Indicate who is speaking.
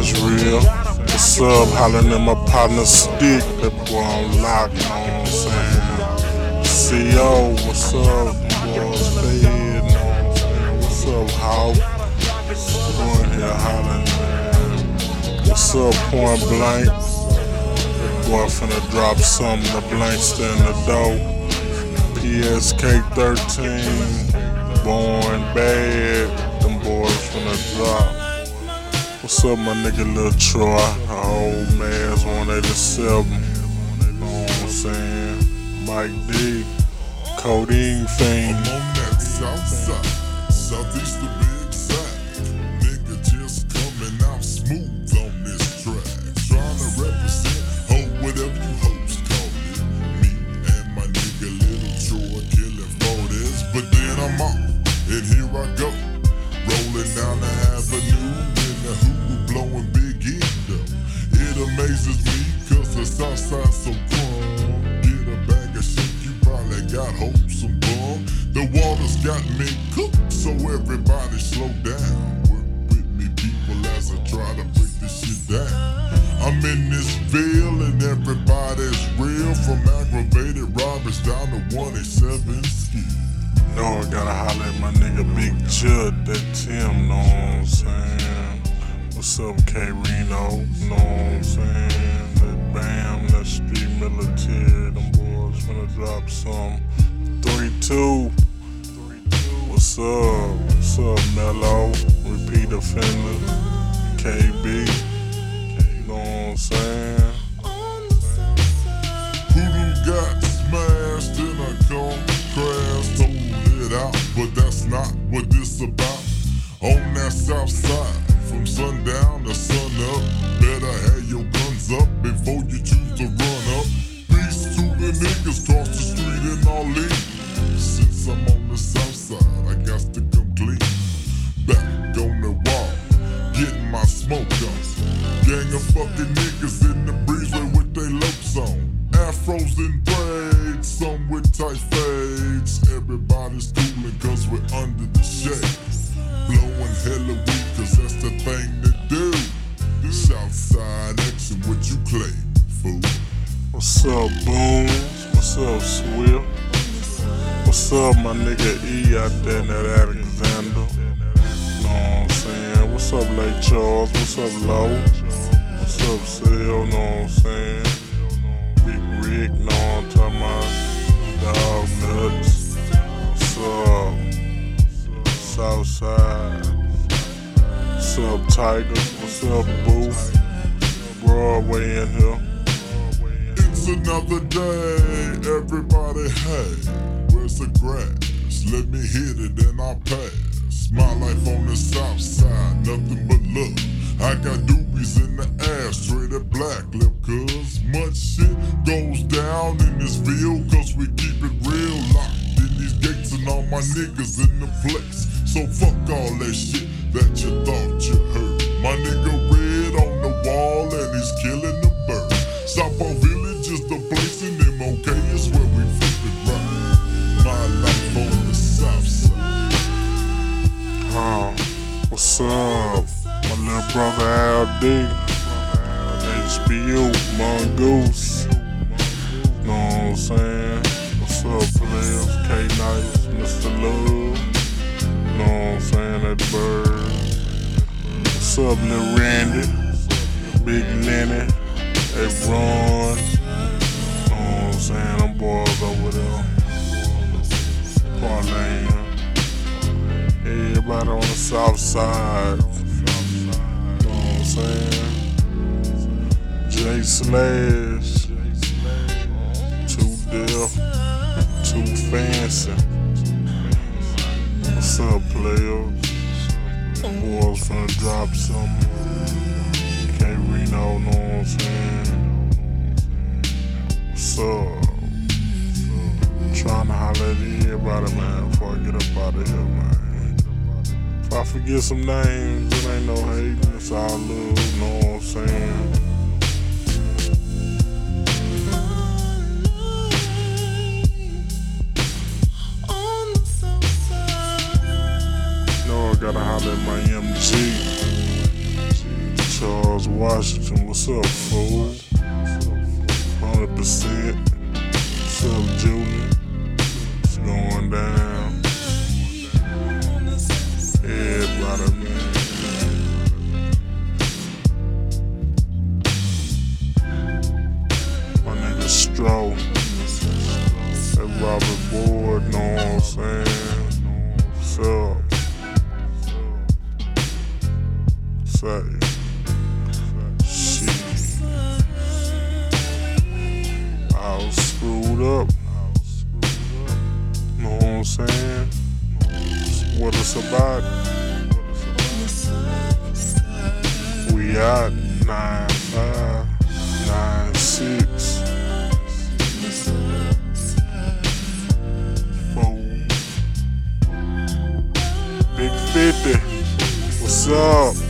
Speaker 1: that's real. What's up? Hollering at my partner Stick. That boy on lock, you know what I'm saying? CO, what's up? Boys fed, you know what I'm saying? What's up, Hawk? Going here hollering. What's up, Point Blank? That boy finna drop something. The blank in the door. PSK 13, Born Bad. What's up, my nigga Lil Troy? Old man's 187. You know what I'm saying? Mike D. Codeine Fiend.
Speaker 2: I'm on that south side, southeast to be exact. Nigga just coming out smooth on this track. Trying to represent, hold whatever you host call it. Me and my nigga Little Troy killing 40s. But then I'm off, and here I go. Got wholesome bum. The water's got me cooked, so everybody slow down. Work with me, people, as I try to break this shit down. I'm in this Ville and everybody's real. From aggravated robberies down to 187 ski.
Speaker 1: Know I gotta holler at my nigga Big Judd, that Tim, know what I'm saying? What's up, K Reno? Know what I'm saying? That Bam, that Street finna drop some. 3 2. What's up? What's up, Mellow? Repeat offender. KB. You Know what I'm saying?
Speaker 2: Gang of fucking niggas in the breezeway with they lopes on. Afros and braids, some with tight fades. Everybody's coolin' cause we're under the shades. Blowing hella weed cause that's the thing to do. Southside action, what you claim, fool?
Speaker 1: What's up, Booms? What's up, Swift? What's up, my nigga E out there in that Alexander? Know what I'm saying? What's up, Lake Charles? What's up, Low? Up, Seal? Know what I'm saying? Big Rick, know what I'm talking about? Dog Nuts. Up? Southside. What's up, Tiger? What's up, Boo? Broadway in here.
Speaker 2: It's another day, everybody hey, where's the grass? Let me hit it and I'll pass. My life on the south side, nothing but love. I got doobies in the ass, straight at black lip, cause much shit goes down in this field, cause we keep it real locked in these gates and all my niggas in the flex. So fuck all that shit that you thought you heard. My nigga red on the wall and he's killing the birds. Southpaw Village
Speaker 1: Brother LD. HBU, Mongoose. Know what I'm saying? What's up, players? K Nice, Mr. Love. Know what I'm saying? That bird. What's up, little Randy? Big Lenny. Hey, Ron. Know what I'm saying? Them boys over there. Parlay. Everybody on the south side. Saying? J Slash. Too deaf. Too fancy. What's up, players? Boys finna drop something. K Reno, know what I'm saying? What's up? Trying to holler at everybody, man, before I get up out of here, man. If I forget some names, ain't no hating, it's all love, know what I'm saying? Know I gotta holler at my MG. Charles Washington, what's up, fool? 100%. Say. Shit. I was screwed up. Know what I'm saying? What it's about. We out nine five, nine six, four. Big fifty. What's up?